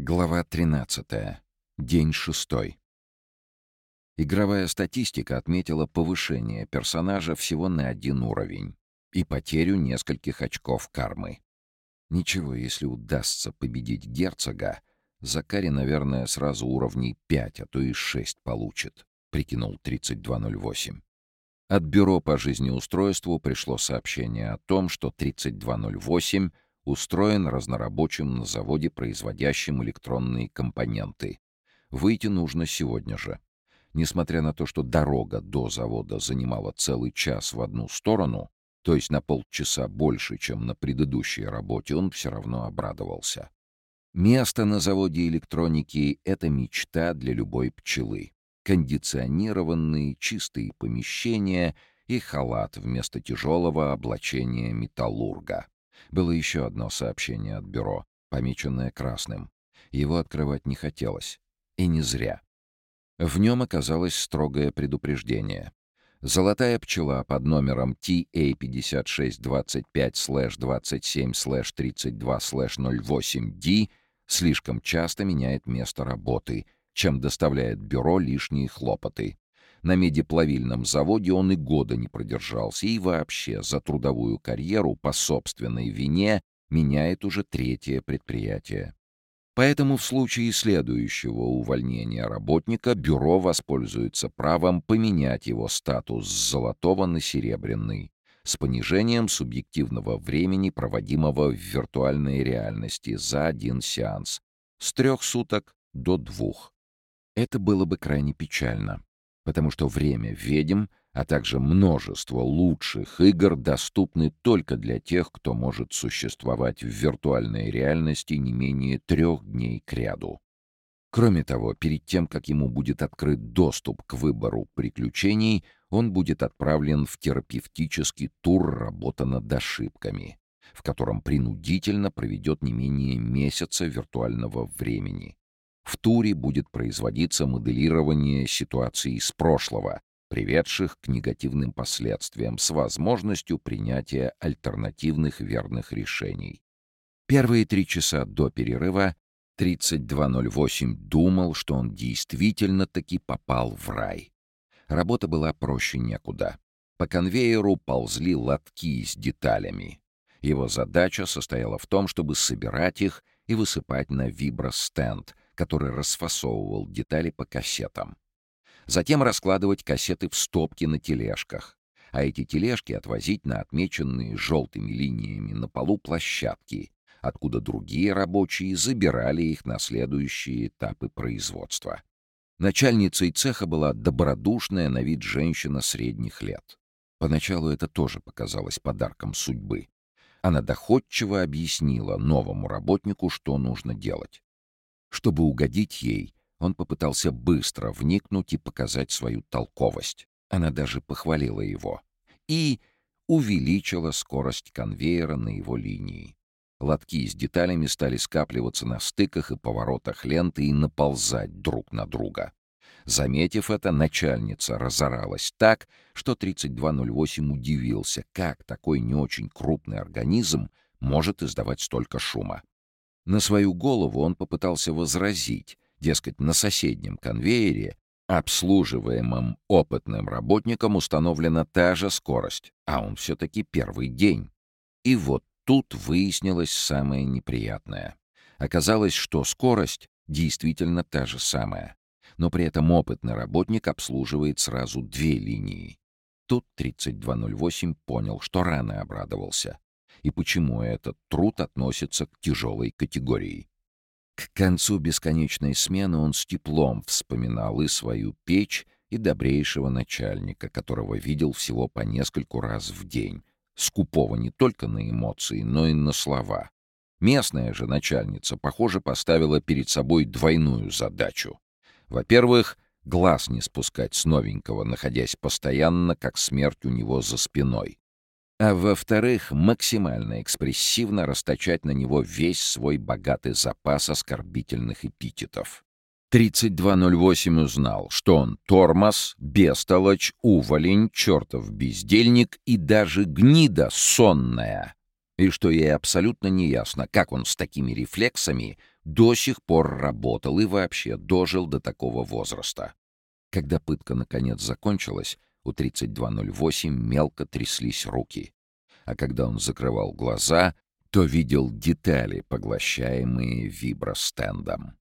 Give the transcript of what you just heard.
Глава 13. День шестой. Игровая статистика отметила повышение персонажа всего на один уровень и потерю нескольких очков кармы. Ничего, если удастся победить герцога, Закари, наверное, сразу уровней 5, а то и 6 получит, прикинул 3208. От бюро по жизнеустройству пришло сообщение о том, что 3208 — устроен разнорабочим на заводе, производящем электронные компоненты. Выйти нужно сегодня же. Несмотря на то, что дорога до завода занимала целый час в одну сторону, то есть на полчаса больше, чем на предыдущей работе, он все равно обрадовался. Место на заводе электроники — это мечта для любой пчелы. Кондиционированные, чистые помещения и халат вместо тяжелого облачения металлурга. Было еще одно сообщение от бюро, помеченное красным. Его открывать не хотелось. И не зря. В нем оказалось строгое предупреждение. Золотая пчела под номером TA5625-27-32-08D слишком часто меняет место работы, чем доставляет бюро лишние хлопоты. На медиплавильном заводе он и года не продержался, и вообще за трудовую карьеру по собственной вине меняет уже третье предприятие. Поэтому в случае следующего увольнения работника бюро воспользуется правом поменять его статус с золотого на серебряный с понижением субъективного времени, проводимого в виртуальной реальности за один сеанс, с трех суток до двух. Это было бы крайне печально потому что время ведьм, а также множество лучших игр доступны только для тех, кто может существовать в виртуальной реальности не менее трех дней кряду. Кроме того, перед тем, как ему будет открыт доступ к выбору приключений, он будет отправлен в терапевтический тур «Работа над ошибками», в котором принудительно проведет не менее месяца виртуального времени. В туре будет производиться моделирование ситуаций из прошлого, приведших к негативным последствиям с возможностью принятия альтернативных верных решений. Первые три часа до перерыва 3208 думал, что он действительно-таки попал в рай. Работа была проще некуда. По конвейеру ползли лотки с деталями. Его задача состояла в том, чтобы собирать их и высыпать на вибростенд, который расфасовывал детали по кассетам. Затем раскладывать кассеты в стопки на тележках, а эти тележки отвозить на отмеченные желтыми линиями на полу площадки, откуда другие рабочие забирали их на следующие этапы производства. Начальницей цеха была добродушная на вид женщина средних лет. Поначалу это тоже показалось подарком судьбы. Она доходчиво объяснила новому работнику, что нужно делать. Чтобы угодить ей, он попытался быстро вникнуть и показать свою толковость. Она даже похвалила его. И увеличила скорость конвейера на его линии. Лотки с деталями стали скапливаться на стыках и поворотах ленты и наползать друг на друга. Заметив это, начальница разоралась так, что 3208 удивился, как такой не очень крупный организм может издавать столько шума. На свою голову он попытался возразить, дескать, на соседнем конвейере, обслуживаемом опытным работником, установлена та же скорость, а он все-таки первый день. И вот тут выяснилось самое неприятное. Оказалось, что скорость действительно та же самая, но при этом опытный работник обслуживает сразу две линии. Тут 3208 понял, что рано обрадовался и почему этот труд относится к тяжелой категории. К концу бесконечной смены он с теплом вспоминал и свою печь, и добрейшего начальника, которого видел всего по нескольку раз в день, скупого не только на эмоции, но и на слова. Местная же начальница, похоже, поставила перед собой двойную задачу. Во-первых, глаз не спускать с новенького, находясь постоянно, как смерть у него за спиной а во-вторых, максимально экспрессивно расточать на него весь свой богатый запас оскорбительных эпитетов. 3208 узнал, что он тормоз, бестолочь, уволень, чертов бездельник и даже гнида сонная. И что ей абсолютно неясно, как он с такими рефлексами до сих пор работал и вообще дожил до такого возраста. Когда пытка наконец закончилась, у 3208 мелко тряслись руки. А когда он закрывал глаза, то видел детали, поглощаемые вибростендом.